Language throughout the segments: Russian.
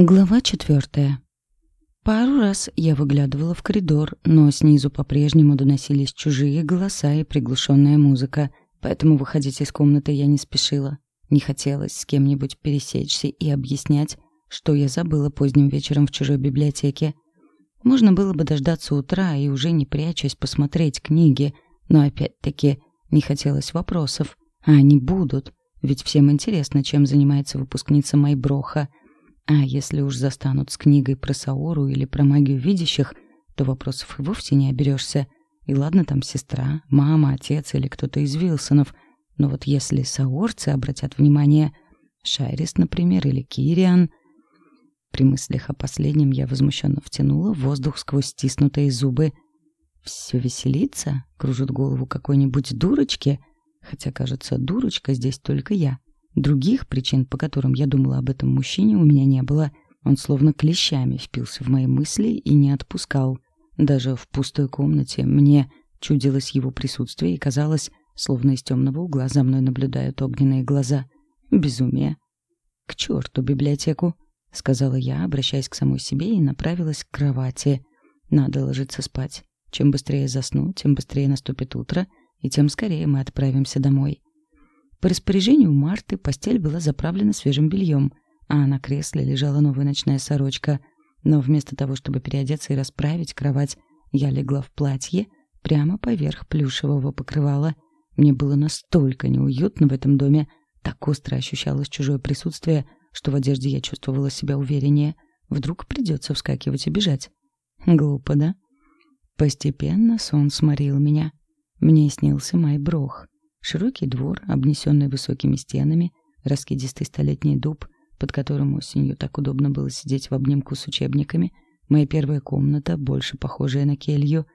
Глава четвертая. Пару раз я выглядывала в коридор, но снизу по-прежнему доносились чужие голоса и приглушенная музыка, поэтому выходить из комнаты я не спешила. Не хотелось с кем-нибудь пересечься и объяснять, что я забыла поздним вечером в чужой библиотеке. Можно было бы дождаться утра и уже не прячась посмотреть книги, но опять-таки не хотелось вопросов, а они будут, ведь всем интересно, чем занимается выпускница Майброха — а если уж застанут с книгой про Саору или про магию видящих, то вопросов и вовсе не оберешься. И ладно там сестра, мама, отец или кто-то из Вилсонов, но вот если саорцы обратят внимание, Шайрис, например, или Кириан... При мыслях о последнем я возмущенно втянула воздух сквозь стиснутые зубы. Все веселится, кружит голову какой-нибудь дурочки, хотя, кажется, дурочка здесь только я. Других причин, по которым я думала об этом мужчине, у меня не было. Он словно клещами впился в мои мысли и не отпускал. Даже в пустой комнате мне чудилось его присутствие и казалось, словно из темного угла за мной наблюдают огненные глаза. Безумие. «К черту библиотеку!» — сказала я, обращаясь к самой себе, и направилась к кровати. «Надо ложиться спать. Чем быстрее засну, тем быстрее наступит утро, и тем скорее мы отправимся домой». По распоряжению Марты постель была заправлена свежим бельем, а на кресле лежала новая ночная сорочка. Но вместо того, чтобы переодеться и расправить кровать, я легла в платье прямо поверх плюшевого покрывала. Мне было настолько неуютно в этом доме, так остро ощущалось чужое присутствие, что в одежде я чувствовала себя увереннее. Вдруг придется вскакивать и бежать. Глупо, да? Постепенно сон сморил меня. Мне снился Майброх. Широкий двор, обнесенный высокими стенами, раскидистый столетний дуб, под которым осенью так удобно было сидеть в обнимку с учебниками, моя первая комната, больше похожая на келью.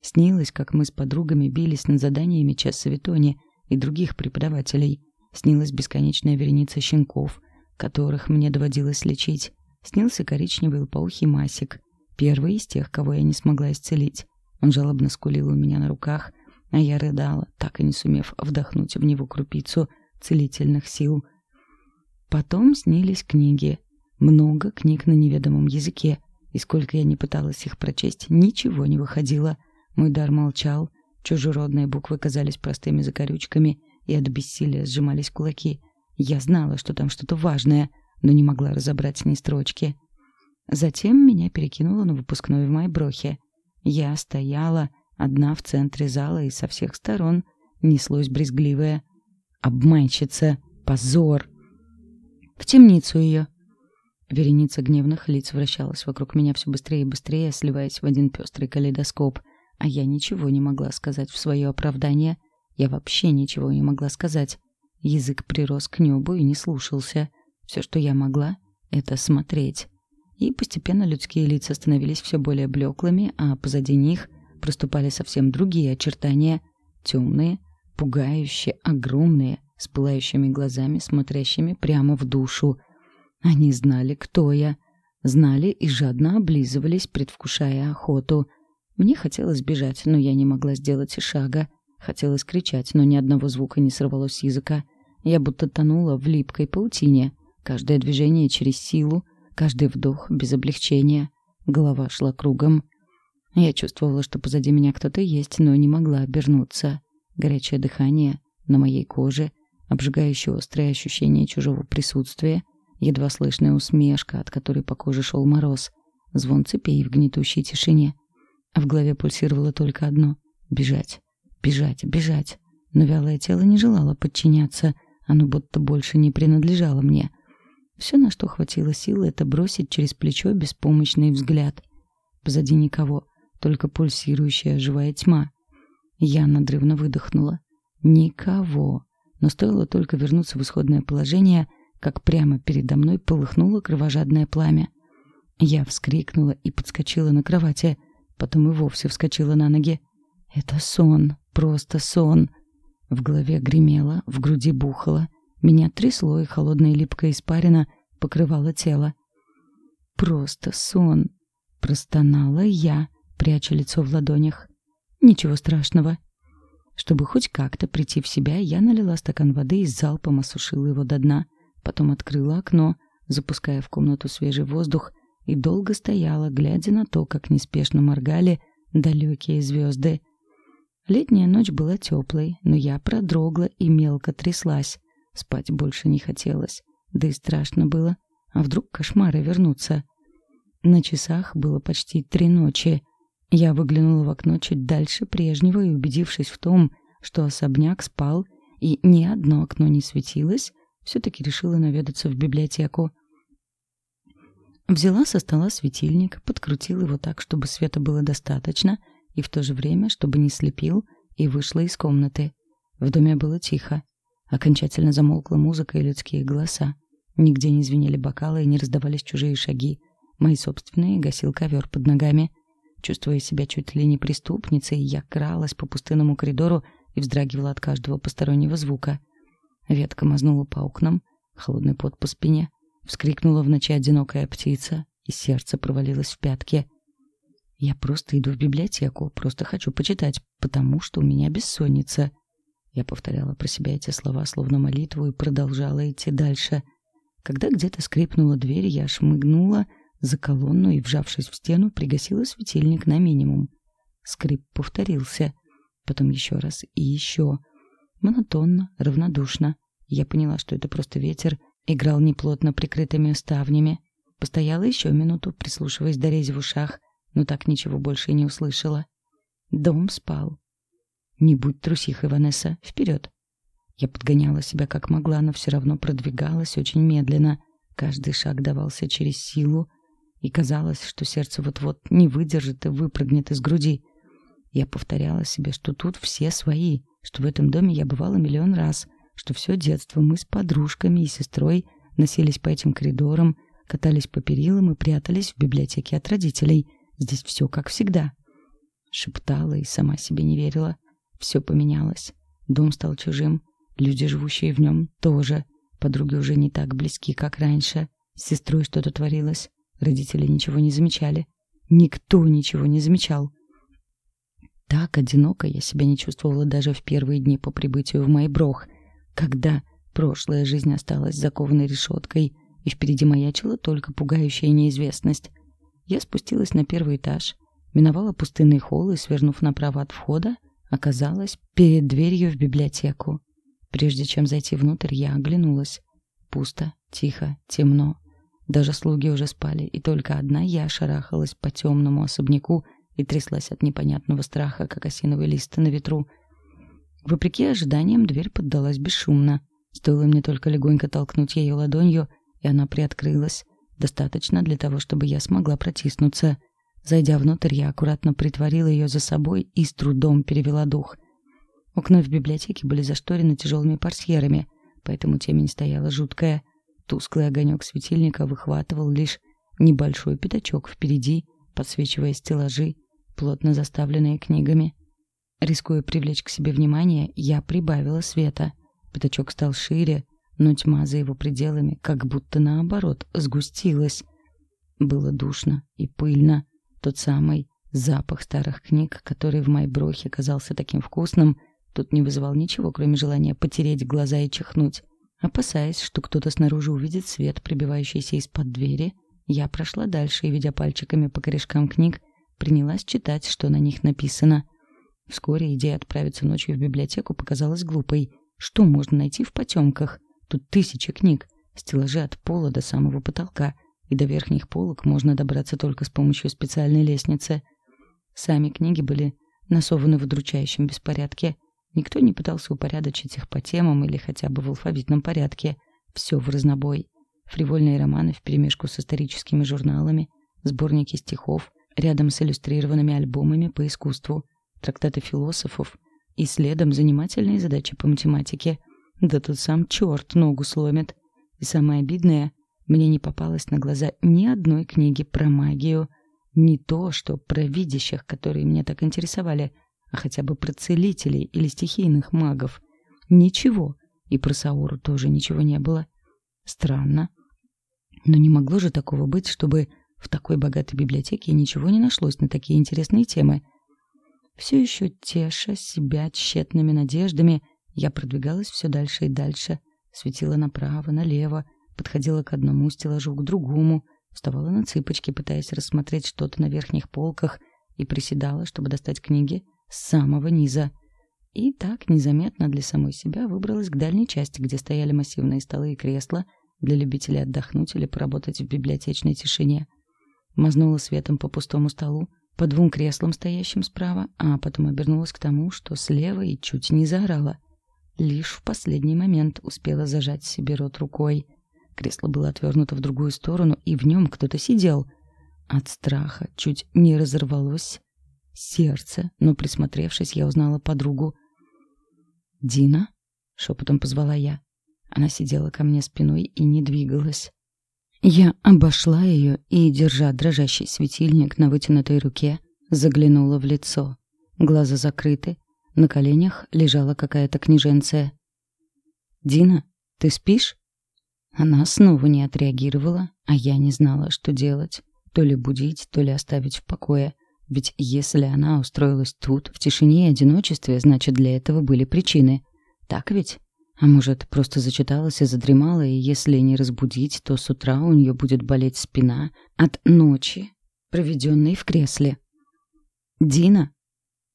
Снилось, как мы с подругами бились над заданиями Чесса Витони и других преподавателей. Снилась бесконечная вереница щенков, которых мне доводилось лечить. Снился коричневый лопоухий масик, первый из тех, кого я не смогла исцелить. Он жалобно скулил у меня на руках — а я рыдала, так и не сумев вдохнуть в него крупицу целительных сил. Потом снились книги. Много книг на неведомом языке, и сколько я не пыталась их прочесть, ничего не выходило. Мой дар молчал, чужеродные буквы казались простыми закорючками, и от бессилия сжимались кулаки. Я знала, что там что-то важное, но не могла разобрать ни строчки. Затем меня перекинуло на выпускной в Майброхе. Я стояла Одна в центре зала и со всех сторон неслось брезгливое «Обманщица! Позор!» «В темницу ее!» Вереница гневных лиц вращалась вокруг меня все быстрее и быстрее, сливаясь в один пестрый калейдоскоп, а я ничего не могла сказать в свое оправдание. Я вообще ничего не могла сказать. Язык прирос к небу и не слушался. Все, что я могла, — это смотреть. И постепенно людские лица становились все более блеклыми, а позади них проступали совсем другие очертания, темные, пугающие, огромные, с пылающими глазами, смотрящими прямо в душу. Они знали, кто я, знали и жадно облизывались, предвкушая охоту. Мне хотелось бежать, но я не могла сделать и шага. Хотелось кричать, но ни одного звука не сорвалось с языка. Я будто тонула в липкой паутине. Каждое движение через силу, каждый вдох без облегчения. Голова шла кругом. Я чувствовала, что позади меня кто-то есть, но не могла обернуться. Горячее дыхание на моей коже, обжигающее острое ощущение чужого присутствия, едва слышная усмешка, от которой по коже шел мороз, звон цепей в гнетущей тишине. А в голове пульсировало только одно — бежать, бежать, бежать. Но вялое тело не желало подчиняться, оно будто больше не принадлежало мне. Все, на что хватило силы, это бросить через плечо беспомощный взгляд. Позади никого — только пульсирующая живая тьма. Я надрывно выдохнула. Никого. Но стоило только вернуться в исходное положение, как прямо передо мной полыхнуло кровожадное пламя. Я вскрикнула и подскочила на кровати, потом и вовсе вскочила на ноги. Это сон, просто сон. В голове гремело, в груди бухало, меня трясло, и холодная липкая испарина покрывала тело. Просто сон, простонала я, пряча лицо в ладонях. Ничего страшного. Чтобы хоть как-то прийти в себя, я налила стакан воды и залпом осушила его до дна. Потом открыла окно, запуская в комнату свежий воздух, и долго стояла, глядя на то, как неспешно моргали далекие звезды. Летняя ночь была теплой, но я продрогла и мелко тряслась. Спать больше не хотелось, да и страшно было. А вдруг кошмары вернутся? На часах было почти три ночи. Я выглянула в окно чуть дальше прежнего и, убедившись в том, что особняк спал и ни одно окно не светилось, все-таки решила наведаться в библиотеку. Взяла со стола светильник, подкрутила его так, чтобы света было достаточно, и в то же время, чтобы не слепил, и вышла из комнаты. В доме было тихо. Окончательно замолкла музыка и людские голоса. Нигде не звенели бокалы и не раздавались чужие шаги. Мои собственные гасил ковер под ногами. Чувствуя себя чуть ли не преступницей, я кралась по пустынному коридору и вздрагивала от каждого постороннего звука. Ветка мазнула по окнам, холодный пот по спине. Вскрикнула в ночи одинокая птица, и сердце провалилось в пятки. Я просто иду в библиотеку, просто хочу почитать, потому что у меня бессонница. Я повторяла про себя эти слова словно молитву и продолжала идти дальше. Когда где-то скрипнула дверь, я шмыгнула за колонну и, вжавшись в стену, пригасила светильник на минимум. Скрип повторился, потом еще раз и еще. Монотонно, равнодушно. Я поняла, что это просто ветер, играл неплотно прикрытыми ставнями. Постояла еще минуту, прислушиваясь до рези в ушах, но так ничего больше и не услышала. Дом спал. Не будь трусихой, Ванесса, вперед. Я подгоняла себя как могла, но все равно продвигалась очень медленно. Каждый шаг давался через силу, и казалось, что сердце вот-вот не выдержит и выпрыгнет из груди. Я повторяла себе, что тут все свои, что в этом доме я бывала миллион раз, что все детство мы с подружками и сестрой носились по этим коридорам, катались по перилам и прятались в библиотеке от родителей. Здесь все как всегда. Шептала и сама себе не верила. Все поменялось. Дом стал чужим. Люди, живущие в нем, тоже. Подруги уже не так близки, как раньше. С сестрой что-то творилось. Родители ничего не замечали. Никто ничего не замечал. Так одиноко я себя не чувствовала даже в первые дни по прибытию в Майброх, когда прошлая жизнь осталась закованной решеткой, и впереди маячила только пугающая неизвестность. Я спустилась на первый этаж, миновала пустынный холл и, свернув направо от входа, оказалась перед дверью в библиотеку. Прежде чем зайти внутрь, я оглянулась. Пусто, тихо, темно. Даже слуги уже спали, и только одна я шарахалась по темному особняку и тряслась от непонятного страха, как осиновый лист на ветру. Вопреки ожиданиям, дверь поддалась бесшумно. Стоило мне только легонько толкнуть ее ладонью, и она приоткрылась. Достаточно для того, чтобы я смогла протиснуться. Зайдя внутрь, я аккуратно притворила ее за собой и с трудом перевела дух. Окна в библиотеке были зашторены тяжелыми портьерами, поэтому темень стояла жуткая. Тусклый огонек светильника выхватывал лишь небольшой пятачок впереди, подсвечивая стеллажи, плотно заставленные книгами. Рискуя привлечь к себе внимание, я прибавила света. Пятачок стал шире, но тьма за его пределами как будто наоборот сгустилась. Было душно и пыльно. Тот самый запах старых книг, который в Майброхе казался таким вкусным, тут не вызывал ничего, кроме желания потереть глаза и чихнуть. Опасаясь, что кто-то снаружи увидит свет, пробивающийся из-под двери, я прошла дальше и, ведя пальчиками по корешкам книг, принялась читать, что на них написано. Вскоре идея отправиться ночью в библиотеку показалась глупой. Что можно найти в потемках? Тут тысячи книг, стеллажи от пола до самого потолка, и до верхних полок можно добраться только с помощью специальной лестницы. Сами книги были насованы в удручающем беспорядке. Никто не пытался упорядочить их по темам или хотя бы в алфавитном порядке. Все в разнобой. Фривольные романы вперемешку с историческими журналами, сборники стихов, рядом с иллюстрированными альбомами по искусству, трактаты философов и следом занимательные задачи по математике – да тут сам черт ногу сломит. И самое обидное, мне не попалось на глаза ни одной книги про магию. Не то, что про видящих, которые меня так интересовали, а хотя бы про целителей или стихийных магов. Ничего. И про Сауру тоже ничего не было. Странно. Но не могло же такого быть, чтобы в такой богатой библиотеке ничего не нашлось на такие интересные темы. Все еще теша себя тщетными надеждами — я продвигалась все дальше и дальше, светила направо, налево, подходила к одному стеллажу, к другому, вставала на цыпочки, пытаясь рассмотреть что-то на верхних полках, и приседала, чтобы достать книги с самого низа. И так незаметно для самой себя выбралась к дальней части, где стояли массивные столы и кресла для любителей отдохнуть или поработать в библиотечной тишине. Мазнула светом по пустому столу, по двум креслам, стоящим справа, а потом обернулась к тому, что слева и чуть не заорала. Лишь в последний момент успела зажать себе рот рукой. Кресло было отвернуто в другую сторону, и в нем кто-то сидел. От страха чуть не разорвалось сердце, но, присмотревшись, я узнала подругу. «Дина?» — шепотом позвала я. Она сидела ко мне спиной и не двигалась. Я обошла ее и, держа дрожащий светильник на вытянутой руке, заглянула в лицо. Глаза закрыты, на коленях лежала какая-то княженция. «Дина, ты спишь?» Она снова не отреагировала, а я не знала, что делать. То ли будить, то ли оставить в покое. Ведь если она устроилась тут, в тишине и одиночестве, значит, для этого были причины. Так ведь? А может, просто зачиталась и задремала, и если не разбудить, то с утра у нее будет болеть спина от ночи, проведенной в кресле. «Дина?»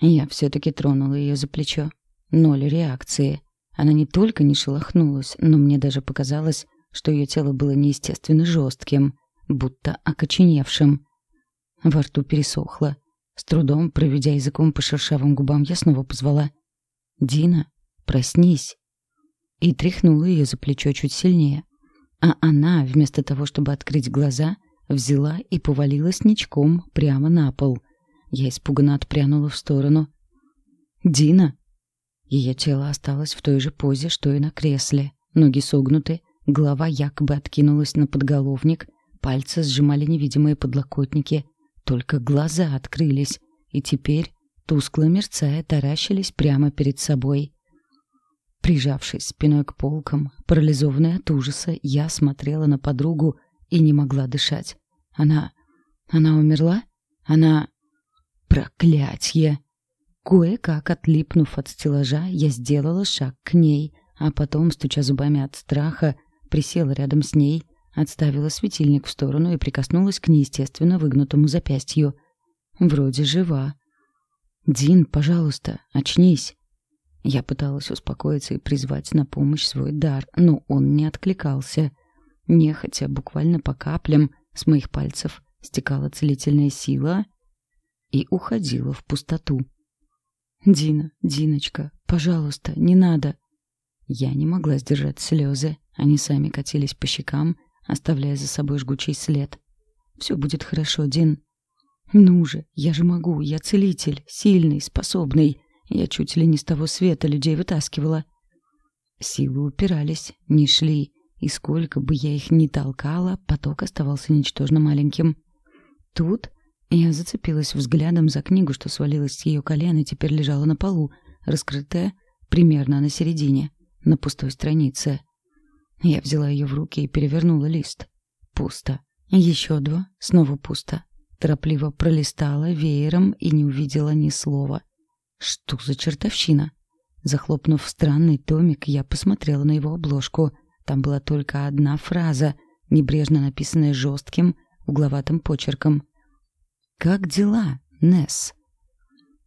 Я все-таки тронула ее за плечо. Ноль реакции. Она не только не шелохнулась, но мне даже показалось, что ее тело было неестественно жестким, будто окоченевшим. Во рту пересохло. С трудом, проведя языком по шершавым губам, я снова позвала. «Дина, проснись!» и тряхнула ее за плечо чуть сильнее. А она, вместо того, чтобы открыть глаза, взяла и повалилась ничком прямо на пол. Я испуганно отпрянула в сторону. «Дина!» Ее тело осталось в той же позе, что и на кресле. Ноги согнуты, голова якобы откинулась на подголовник, пальцы сжимали невидимые подлокотники. Только глаза открылись, и теперь, тускло мерцая, таращились прямо перед собой. Прижавшись спиной к полкам, парализованная от ужаса, я смотрела на подругу и не могла дышать. Она... она умерла? Она... Проклятье! Кое-как отлипнув от стеллажа, я сделала шаг к ней, а потом, стуча зубами от страха, присела рядом с ней, отставила светильник в сторону и прикоснулась к неестественно выгнутому запястью. Вроде жива. «Дин, пожалуйста, очнись!» Я пыталась успокоиться и призвать на помощь свой дар, но он не откликался. Нехотя, буквально по каплям, с моих пальцев стекала целительная сила и уходила в пустоту. «Дина, Диночка, пожалуйста, не надо!» Я не могла сдержать слезы. Они сами катились по щекам, оставляя за собой жгучий след. «Все будет хорошо, Дин». «Ну же, я же могу, я целитель, сильный, способный. Я чуть ли не с того света людей вытаскивала. Силы упирались, не шли, и сколько бы я их ни толкала, поток оставался ничтожно маленьким. Тут я зацепилась взглядом за книгу, что свалилась с ее колен и теперь лежала на полу, раскрытая примерно на середине, на пустой странице. Я взяла ее в руки и перевернула лист. Пусто. Еще два. Снова пусто. Торопливо пролистала веером и не увидела ни слова — что за чертовщина? Захлопнув странный томик, я посмотрела на его обложку. Там была только одна фраза, небрежно написанная жестким, угловатым почерком. «Как дела, Несс?»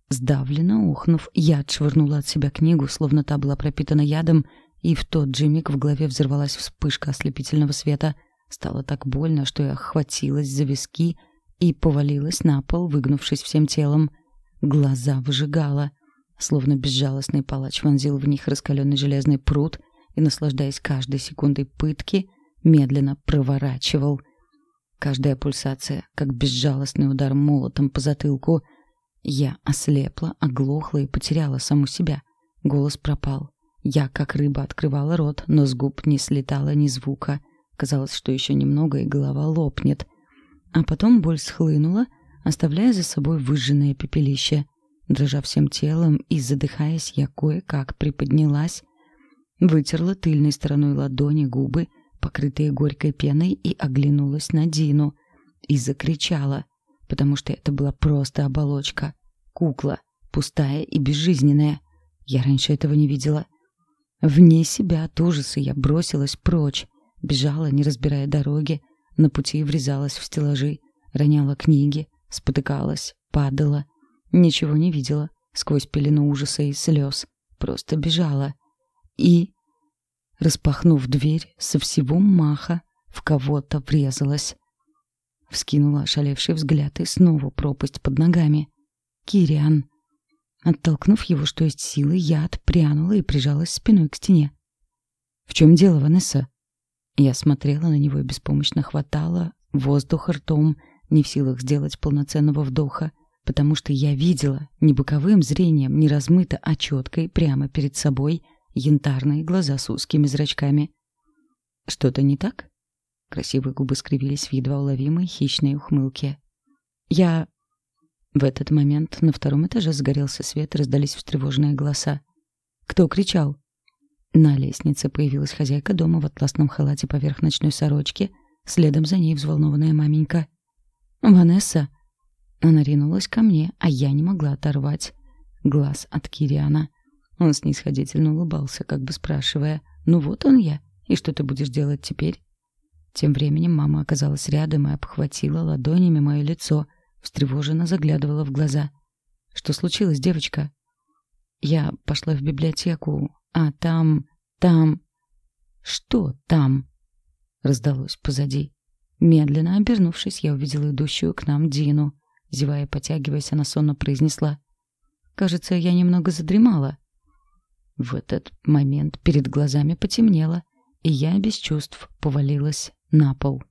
Сдавленно ухнув, я отшвырнула от себя книгу, словно та была пропитана ядом, и в тот же миг в голове взорвалась вспышка ослепительного света. Стало так больно, что я охватилась за виски и повалилась на пол, выгнувшись всем телом. Глаза выжигало. Словно безжалостный палач вонзил в них раскаленный железный пруд и, наслаждаясь каждой секундой пытки, медленно проворачивал. Каждая пульсация, как безжалостный удар молотом по затылку. Я ослепла, оглохла и потеряла саму себя. Голос пропал. Я, как рыба, открывала рот, но с губ не слетало ни звука. Казалось, что еще немного, и голова лопнет. А потом боль схлынула, оставляя за собой выжженное пепелище. Дрожа всем телом и задыхаясь, я кое-как приподнялась, вытерла тыльной стороной ладони губы, покрытые горькой пеной, и оглянулась на Дину. И закричала, потому что это была просто оболочка. Кукла, пустая и безжизненная. Я раньше этого не видела. Вне себя от ужаса я бросилась прочь. Бежала, не разбирая дороги, на пути врезалась в стеллажи, роняла книги, спотыкалась, падала. Ничего не видела сквозь пелену ужаса и слез. Просто бежала. И, распахнув дверь, со всего маха в кого-то врезалась. Вскинула ошалевший взгляд и снова пропасть под ногами. Кириан. Оттолкнув его, что есть силы, я отпрянула и прижалась спиной к стене. «В чем дело, Ванесса?» Я смотрела на него и беспомощно хватала воздух ртом, не в силах сделать полноценного вдоха, потому что я видела не боковым зрением, не размыто, а четко и прямо перед собой янтарные глаза с узкими зрачками. «Что-то не так?» Красивые губы скривились в едва уловимой хищной ухмылке. «Я...» В этот момент на втором этаже загорелся свет раздались встревоженные голоса. «Кто кричал?» На лестнице появилась хозяйка дома в атласном халате поверх ночной сорочки, следом за ней взволнованная маменька. «Ванесса!» Она ринулась ко мне, а я не могла оторвать глаз от Кириана. Он снисходительно улыбался, как бы спрашивая, «Ну вот он я, и что ты будешь делать теперь?» Тем временем мама оказалась рядом и обхватила ладонями мое лицо, встревоженно заглядывала в глаза. «Что случилось, девочка?» «Я пошла в библиотеку, а там... там...» «Что там?» Раздалось позади. Медленно обернувшись, я увидела идущую к нам Дину. Зевая потягиваясь, она сонно произнесла. «Кажется, я немного задремала». В этот момент перед глазами потемнело, и я без чувств повалилась на пол.